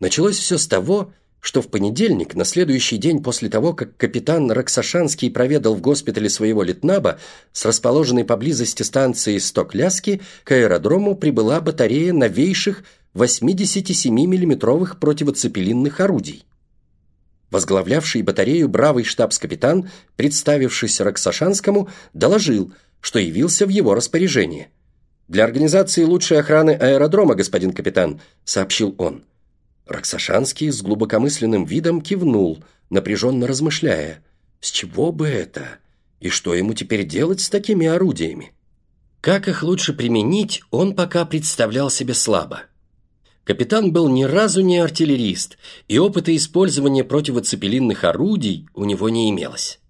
Началось все с того, что в понедельник, на следующий день после того, как капитан Роксашанский проведал в госпитале своего литнаба, с расположенной поблизости станции Стокляски к аэродрому прибыла батарея новейших 87 миллиметровых противоцепелинных орудий. Возглавлявший батарею бравый штабс-капитан, представившись Роксашанскому, доложил, что явился в его распоряжение. «Для организации лучшей охраны аэродрома, господин капитан», — сообщил он. Роксашанский с глубокомысленным видом кивнул, напряженно размышляя, с чего бы это, и что ему теперь делать с такими орудиями. Как их лучше применить, он пока представлял себе слабо. Капитан был ни разу не артиллерист, и опыта использования противоцепелинных орудий у него не имелось.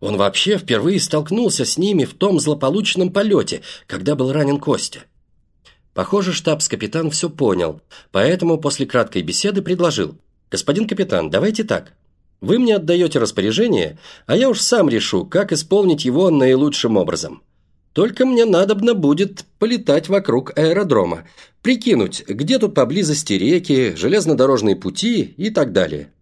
Он вообще впервые столкнулся с ними в том злополучном полете, когда был ранен Костя. Похоже, штабс-капитан все понял, поэтому после краткой беседы предложил. «Господин капитан, давайте так. Вы мне отдаете распоряжение, а я уж сам решу, как исполнить его наилучшим образом. Только мне надобно будет полетать вокруг аэродрома, прикинуть, где тут поблизости реки, железнодорожные пути и так далее.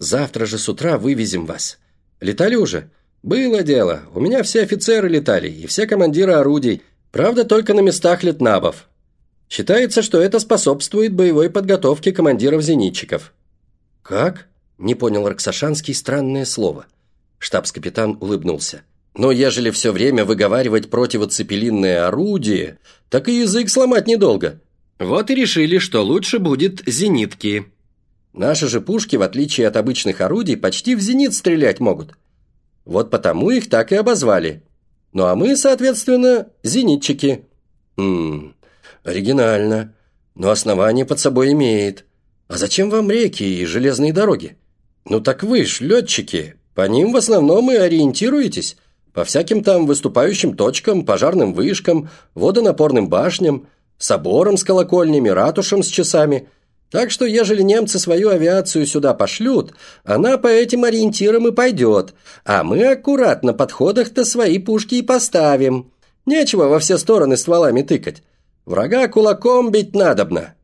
Завтра же с утра вывезем вас. Летали уже? Было дело. У меня все офицеры летали и все командиры орудий. Правда, только на местах летнабов. Считается, что это способствует боевой подготовке командиров-зенитчиков. Как? Не понял Роксашанский странное слово. Штабс-капитан улыбнулся. Но ежели все время выговаривать противоцепелинное орудие, так и язык сломать недолго. Вот и решили, что лучше будет зенитки. Наши же пушки, в отличие от обычных орудий, почти в зенит стрелять могут. Вот потому их так и обозвали. Ну а мы, соответственно, зенитчики. Ммм, оригинально. Но основание под собой имеет. А зачем вам реки и железные дороги? Ну так вы ж летчики, по ним в основном и ориентируетесь. По всяким там выступающим точкам, пожарным вышкам, водонапорным башням, соборам с колокольнями, ратушам с часами. Так что, ежели немцы свою авиацию сюда пошлют, она по этим ориентирам и пойдет, а мы аккуратно подходах-то свои пушки и поставим. Нечего во все стороны стволами тыкать. Врага кулаком бить надобно».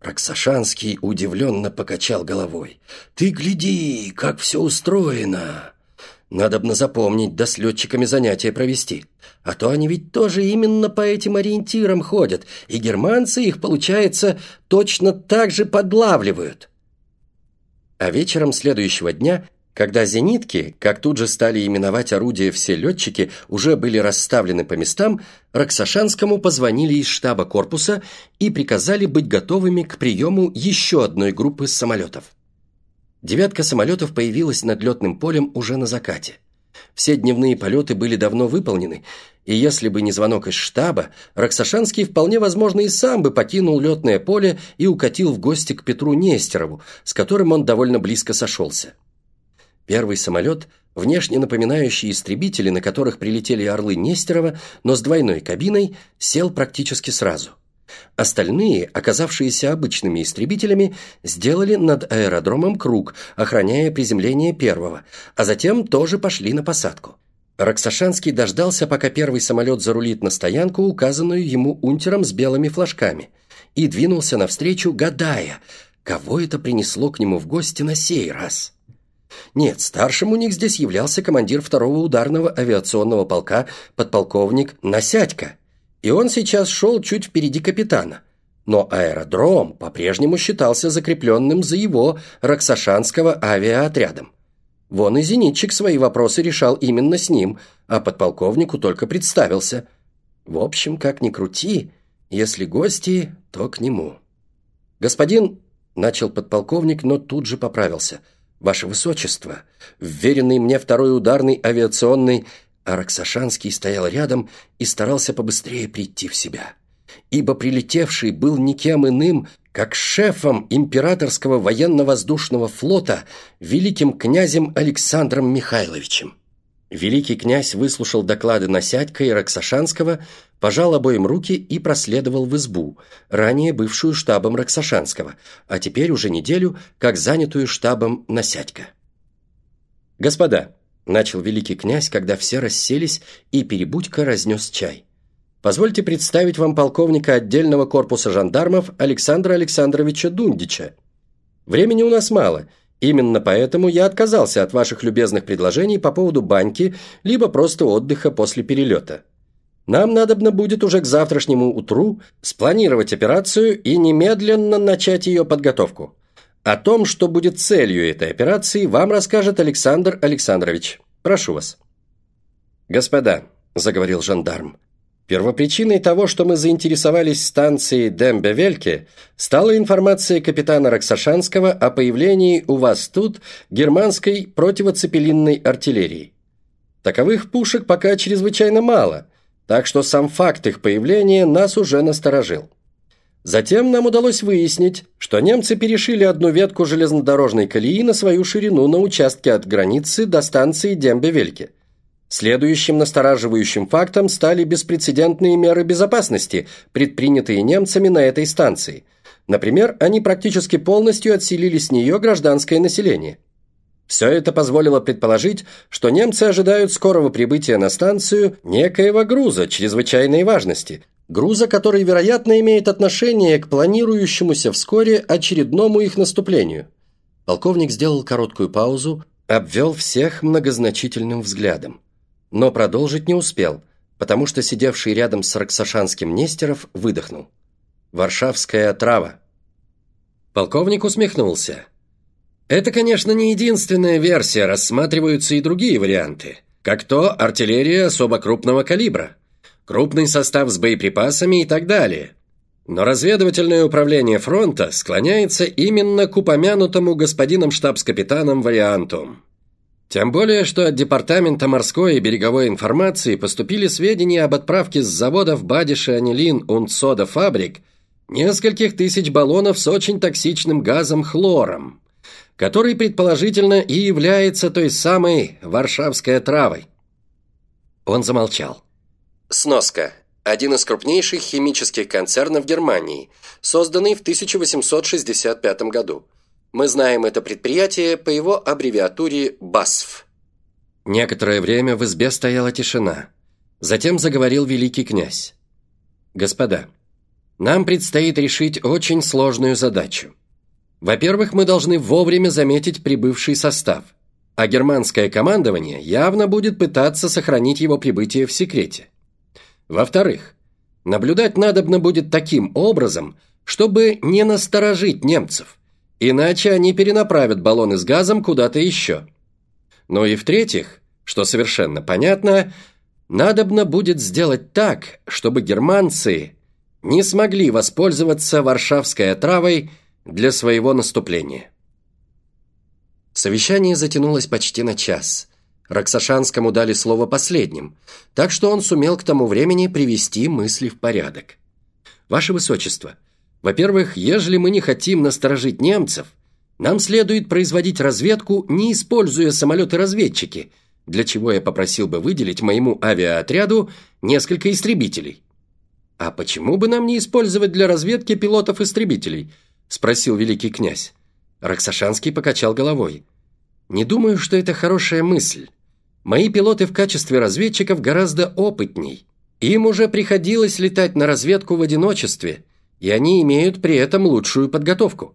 Роксашанский удивленно покачал головой. «Ты гляди, как все устроено!» Надобно запомнить, да с летчиками занятия провести. А то они ведь тоже именно по этим ориентирам ходят, и германцы их, получается, точно так же подлавливают. А вечером следующего дня, когда зенитки, как тут же стали именовать орудия все летчики, уже были расставлены по местам, Роксашанскому позвонили из штаба корпуса и приказали быть готовыми к приему еще одной группы самолетов. Девятка самолетов появилась над летным полем уже на закате. Все дневные полеты были давно выполнены, и если бы не звонок из штаба, Роксашанский вполне возможно и сам бы покинул летное поле и укатил в гости к Петру Нестерову, с которым он довольно близко сошелся. Первый самолет, внешне напоминающий истребители, на которых прилетели орлы Нестерова, но с двойной кабиной, сел практически сразу – Остальные, оказавшиеся обычными истребителями, сделали над аэродромом круг, охраняя приземление первого, а затем тоже пошли на посадку. Роксашанский дождался, пока первый самолет зарулит на стоянку, указанную ему унтером с белыми флажками, и двинулся навстречу, гадая, кого это принесло к нему в гости на сей раз. Нет, старшим у них здесь являлся командир второго ударного авиационного полка, подполковник Насядько – и он сейчас шел чуть впереди капитана. Но аэродром по-прежнему считался закрепленным за его Роксашанского авиаотрядом. Вон и зенитчик свои вопросы решал именно с ним, а подполковнику только представился. В общем, как ни крути, если гости, то к нему. «Господин...» — начал подполковник, но тут же поправился. «Ваше Высочество, вверенный мне второй ударный авиационный а стоял рядом и старался побыстрее прийти в себя. Ибо прилетевший был никем иным, как шефом императорского военно-воздушного флота великим князем Александром Михайловичем. Великий князь выслушал доклады Насядька и Роксашанского, пожал обоим руки и проследовал в избу, ранее бывшую штабом Роксашанского, а теперь уже неделю, как занятую штабом Насядька. «Господа», Начал великий князь, когда все расселись, и Перебудько разнес чай. «Позвольте представить вам полковника отдельного корпуса жандармов Александра Александровича Дундича». Времени у нас мало. Именно поэтому я отказался от ваших любезных предложений по поводу баньки, либо просто отдыха после перелета. Нам надобно будет уже к завтрашнему утру спланировать операцию и немедленно начать ее подготовку. О том, что будет целью этой операции, вам расскажет Александр Александрович. Прошу вас. Господа, заговорил жандарм, первопричиной того, что мы заинтересовались станцией Дембе-Вельке, стала информация капитана Роксашанского о появлении у вас тут германской противоцепелинной артиллерии. Таковых пушек пока чрезвычайно мало, так что сам факт их появления нас уже насторожил. Затем нам удалось выяснить, что немцы перешили одну ветку железнодорожной колеи на свою ширину на участке от границы до станции Дембе-Вельке. Следующим настораживающим фактом стали беспрецедентные меры безопасности, предпринятые немцами на этой станции. Например, они практически полностью отселили с нее гражданское население. Все это позволило предположить, что немцы ожидают скорого прибытия на станцию некоего груза чрезвычайной важности, груза, который, вероятно, имеет отношение к планирующемуся вскоре очередному их наступлению. Полковник сделал короткую паузу, обвел всех многозначительным взглядом. Но продолжить не успел, потому что сидевший рядом с Роксашанским Нестеров выдохнул. «Варшавская трава». Полковник усмехнулся. Это, конечно, не единственная версия, рассматриваются и другие варианты. Как то артиллерия особо крупного калибра крупный состав с боеприпасами и так далее. Но разведывательное управление фронта склоняется именно к упомянутому господином штабс-капитаном варианту. Тем более, что от Департамента морской и береговой информации поступили сведения об отправке с заводов Бадиша Анилин Унцода Фабрик нескольких тысяч баллонов с очень токсичным газом хлором, который предположительно и является той самой варшавской травой. Он замолчал. Сноска. Один из крупнейших химических концернов Германии, созданный в 1865 году. Мы знаем это предприятие по его аббревиатуре БАСФ. Некоторое время в избе стояла тишина. Затем заговорил великий князь. «Господа, нам предстоит решить очень сложную задачу. Во-первых, мы должны вовремя заметить прибывший состав, а германское командование явно будет пытаться сохранить его прибытие в секрете. Во-вторых, наблюдать надобно будет таким образом, чтобы не насторожить немцев, иначе они перенаправят баллоны с газом куда-то еще. Ну и в-третьих, что совершенно понятно, надобно будет сделать так, чтобы германцы не смогли воспользоваться варшавской отравой для своего наступления. Совещание затянулось почти на час – Роксашанскому дали слово последним, так что он сумел к тому времени привести мысли в порядок. «Ваше Высочество, во-первых, ежели мы не хотим насторожить немцев, нам следует производить разведку, не используя самолеты-разведчики, для чего я попросил бы выделить моему авиаотряду несколько истребителей». «А почему бы нам не использовать для разведки пилотов-истребителей?» – спросил великий князь. Роксашанский покачал головой. «Не думаю, что это хорошая мысль. Мои пилоты в качестве разведчиков гораздо опытней. Им уже приходилось летать на разведку в одиночестве, и они имеют при этом лучшую подготовку.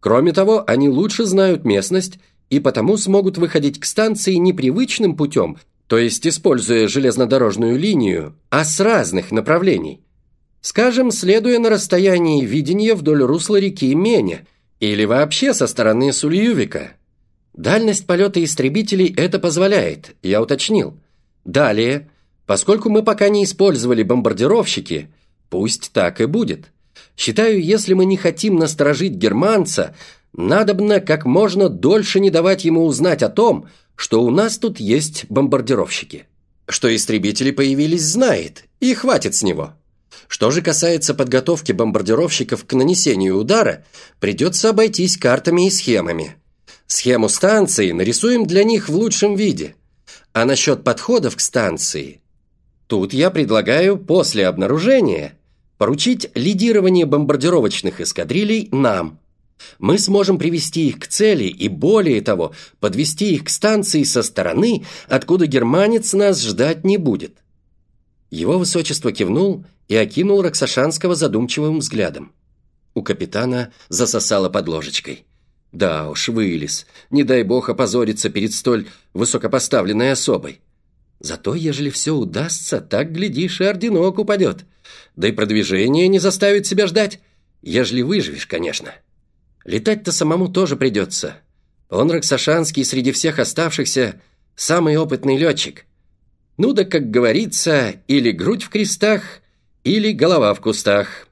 Кроме того, они лучше знают местность и потому смогут выходить к станции непривычным путем, то есть используя железнодорожную линию, а с разных направлений. Скажем, следуя на расстоянии видения вдоль русла реки Меня или вообще со стороны Сульювика – Дальность полета истребителей это позволяет, я уточнил. Далее, поскольку мы пока не использовали бомбардировщики, пусть так и будет. Считаю, если мы не хотим насторожить германца, надобно как можно дольше не давать ему узнать о том, что у нас тут есть бомбардировщики. Что истребители появились, знает, и хватит с него. Что же касается подготовки бомбардировщиков к нанесению удара, придется обойтись картами и схемами. Схему станции нарисуем для них в лучшем виде. А насчет подходов к станции... Тут я предлагаю после обнаружения поручить лидирование бомбардировочных эскадрилей нам. Мы сможем привести их к цели и, более того, подвести их к станции со стороны, откуда германец нас ждать не будет. Его высочество кивнул и окинул Роксашанского задумчивым взглядом. У капитана засосало под ложечкой. Да уж, вылез. Не дай бог опозориться перед столь высокопоставленной особой. Зато, ежели все удастся, так, глядишь, и орденок упадет. Да и продвижение не заставит себя ждать. Ежели выживешь, конечно. Летать-то самому тоже придется. Он, Роксашанский, среди всех оставшихся, самый опытный летчик. Ну да, как говорится, или грудь в крестах, или голова в кустах.